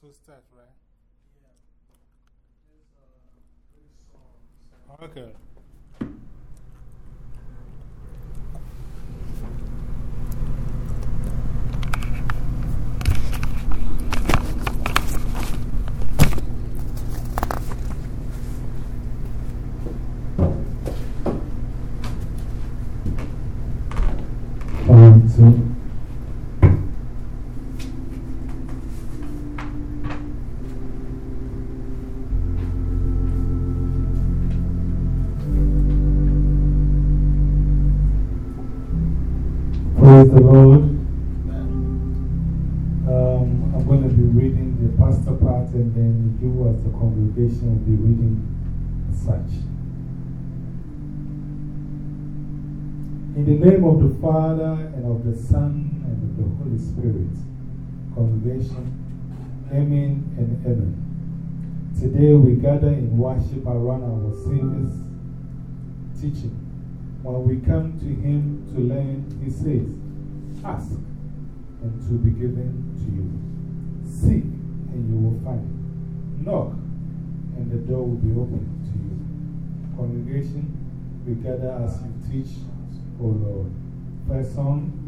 So start, right? Yeah. Okay. The Lord. Um, I'm going to be reading the pastor part, and then you, as the congregation, will be reading such. In the name of the Father, and of the Son, and of the Holy Spirit, congregation, Amen and Amen. Today we gather in worship around our Savior's teaching. When we come to Him to learn, He says, Ask, and to be given to you. Seek, and you will find. Knock, and the door will be opened to you. Congregation, we gather as you teach, O Lord. First song.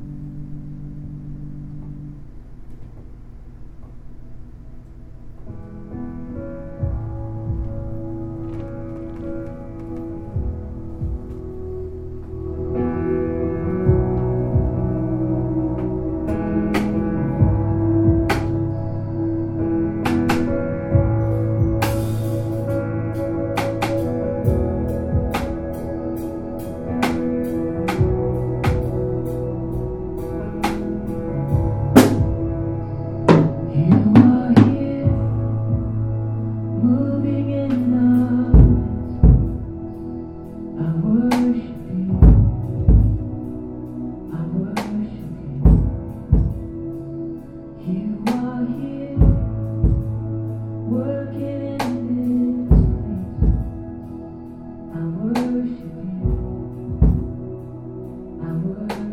world.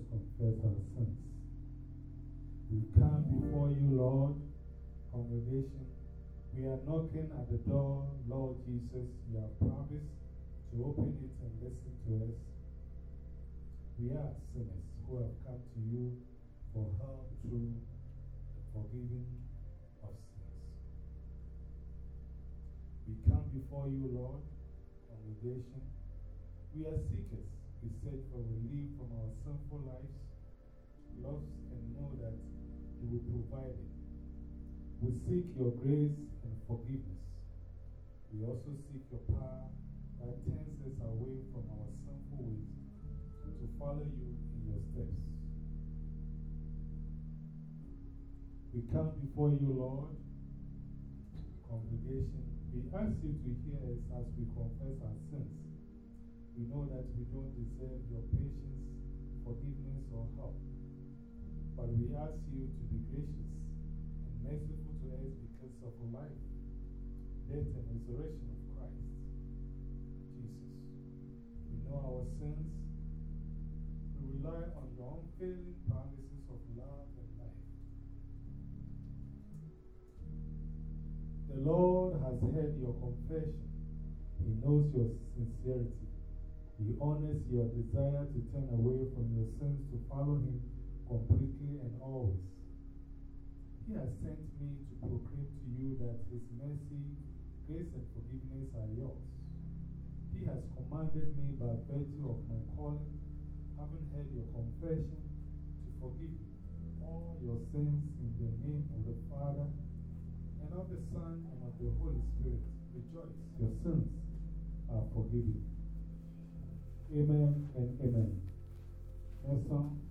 Us confess our sins. We come before you, Lord, congregation. We are knocking at the door, Lord Jesus. You have promised to open it and listen to us. We are sinners who have come to you for help through the forgiving of sins. We come before you, Lord, congregation. We are seekers. We search for relief from our sinful lives, lost, and know that you will provide it. We seek your grace and forgiveness. We also seek your power that turns us away from our sinful ways to follow you in your steps. We come before you, Lord, congregation. We ask you to hear us as we confess our sins. We know that we don't deserve your patience, forgiveness, or help. But we ask you to be gracious and merciful to us because of our life, death, and resurrection of Christ. Jesus. We know our sins. We rely on your unfailing promises of love and life. The Lord has heard your confession. He knows your sincerity. He honors your desire to turn away from your sins to follow Him completely and always. He has sent me to proclaim to you that His mercy, grace, and forgiveness are yours. He has commanded me by virtue of my calling, having heard your confession, to forgive all your sins in the name of the Father, and of the Son, and of the Holy Spirit. Rejoice, your sins are forgiven. Amen and amen. Next song.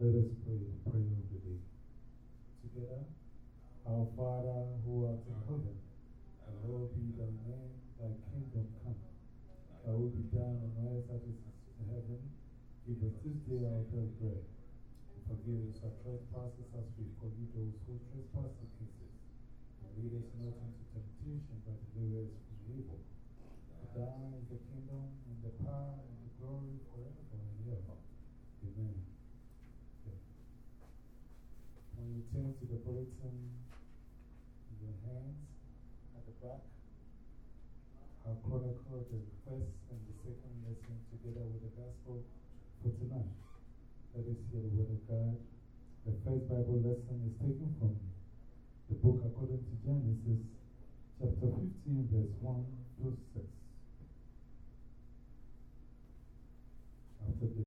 Let us pray the prayer of the day. Together, our Father who art in heaven, hallowed be thy name, thy kingdom come. Thy will be done on earth as it is in heaven. Give us this day our daily bread. And forgive us our trespasses as we forgive those who trespass against us. And lead us not into temptation, but deliver us from evil. For thine is the kingdom, and the power, and the glory forever and ever. Amen. Turn to the bulletin. of your hands at the back. I'll chronicle the first and the second lesson together with the gospel for tonight. Let us hear the word of God. The first Bible lesson is taken from the book according to Genesis chapter 15, verse 1 to 6. After the